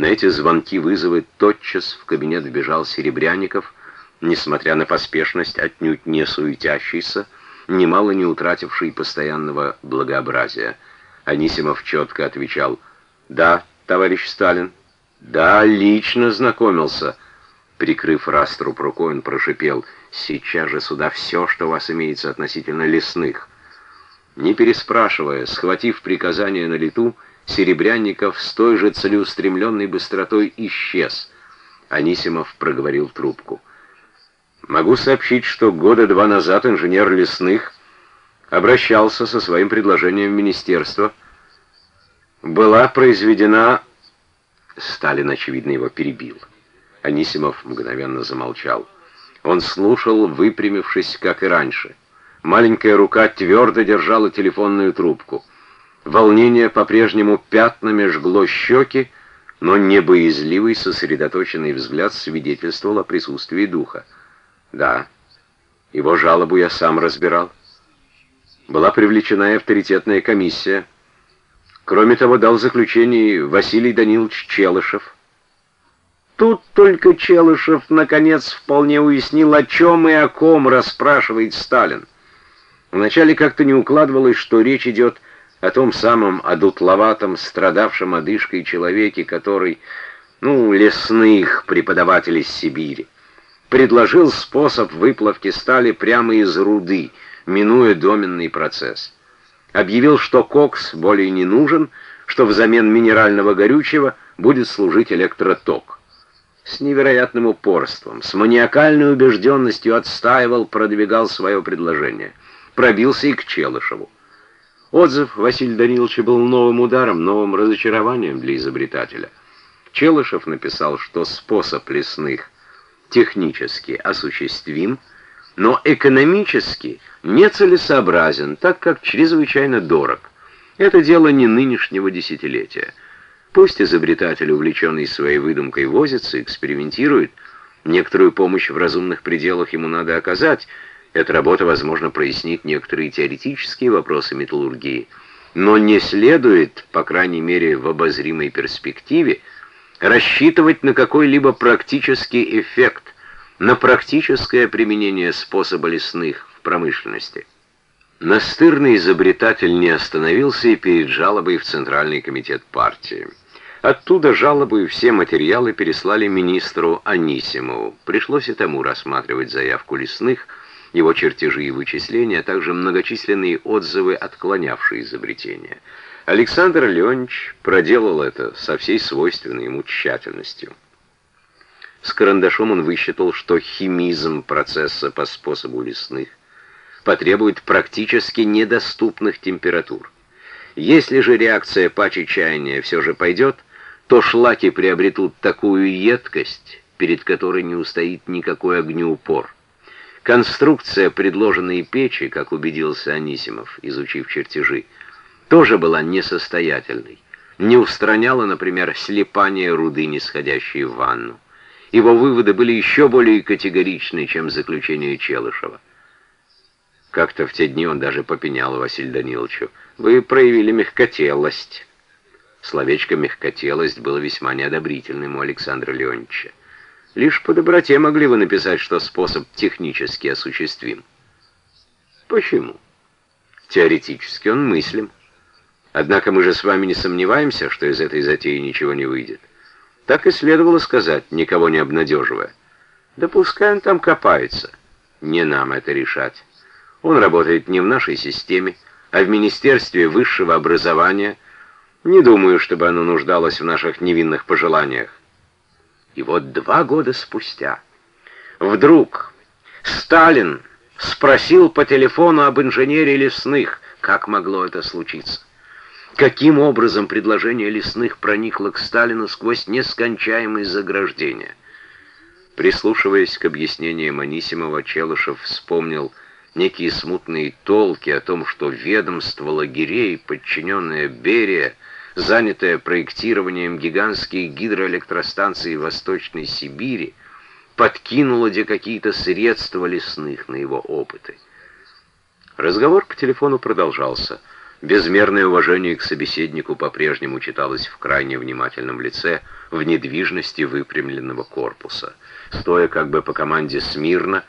На эти звонки-вызовы тотчас в кабинет вбежал Серебряников, несмотря на поспешность, отнюдь не суетящийся, немало не утративший постоянного благообразия. Анисимов четко отвечал «Да, товарищ Сталин». «Да, лично знакомился». Прикрыв раструб рукой, он прошипел «Сейчас же сюда все, что у вас имеется относительно лесных». Не переспрашивая, схватив приказание на лету, Серебрянников с той же целеустремленной быстротой исчез. Анисимов проговорил трубку. «Могу сообщить, что года два назад инженер лесных обращался со своим предложением в министерство. Была произведена...» Сталин, очевидно, его перебил. Анисимов мгновенно замолчал. Он слушал, выпрямившись, как и раньше. Маленькая рука твердо держала телефонную трубку. Волнение по-прежнему пятнами жгло щеки, но небоязливый, сосредоточенный взгляд свидетельствовал о присутствии духа. Да, его жалобу я сам разбирал. Была привлечена и авторитетная комиссия. Кроме того, дал заключение Василий Данилович Челышев. Тут только Челышев, наконец, вполне уяснил, о чем и о ком расспрашивает Сталин. Вначале как-то не укладывалось, что речь идет о том самом одутловатом, страдавшем одышкой человеке, который, ну, лесных преподавателей Сибири, предложил способ выплавки стали прямо из руды, минуя доменный процесс. Объявил, что кокс более не нужен, что взамен минерального горючего будет служить электроток. С невероятным упорством, с маниакальной убежденностью отстаивал, продвигал свое предложение. Пробился и к Челышеву. Отзыв Василия Даниловича был новым ударом, новым разочарованием для изобретателя. Челышев написал, что способ лесных технически осуществим, но экономически нецелесообразен, так как чрезвычайно дорог. Это дело не нынешнего десятилетия. Пусть изобретатель, увлеченный своей выдумкой, возится, экспериментирует, некоторую помощь в разумных пределах ему надо оказать, эта работа, возможно, прояснит некоторые теоретические вопросы металлургии, но не следует, по крайней мере в обозримой перспективе, рассчитывать на какой-либо практический эффект, на практическое применение способа лесных в промышленности. Настырный изобретатель не остановился и перед жалобой в Центральный комитет партии. Оттуда жалобу и все материалы переслали министру Анисимову. Пришлось и тому рассматривать заявку лесных, его чертежи и вычисления, а также многочисленные отзывы, отклонявшие изобретение. Александр Леонидович проделал это со всей свойственной ему тщательностью. С карандашом он высчитал, что химизм процесса по способу лесных потребует практически недоступных температур. Если же реакция пачи чаяния все же пойдет, то шлаки приобретут такую едкость, перед которой не устоит никакой огнеупор. Конструкция предложенной печи, как убедился Анисимов, изучив чертежи, тоже была несостоятельной. Не устраняла, например, слепание руды, нисходящей в ванну. Его выводы были еще более категоричны, чем заключение Челышева. Как-то в те дни он даже попенял Василию Даниловичу. «Вы проявили мягкотелость». Словечко «мягкотелость» было весьма неодобрительным у Александра Леонидовича. Лишь по доброте могли вы написать, что способ технически осуществим. Почему? Теоретически он мыслим. Однако мы же с вами не сомневаемся, что из этой затеи ничего не выйдет. Так и следовало сказать, никого не обнадеживая. Да пускай он там копается. Не нам это решать. Он работает не в нашей системе, а в Министерстве высшего образования. Не думаю, чтобы оно нуждалось в наших невинных пожеланиях. И вот два года спустя вдруг Сталин спросил по телефону об инженере лесных, как могло это случиться. Каким образом предложение лесных проникло к Сталину сквозь нескончаемые заграждения? Прислушиваясь к объяснениям Анисимова, Челышев вспомнил некие смутные толки о том, что ведомство лагерей, подчиненное Берия, занятая проектированием гигантских гидроэлектростанций Восточной Сибири, подкинула где какие-то средства лесных на его опыты. Разговор по телефону продолжался. Безмерное уважение к собеседнику по-прежнему читалось в крайне внимательном лице, в недвижности выпрямленного корпуса. Стоя как бы по команде смирно,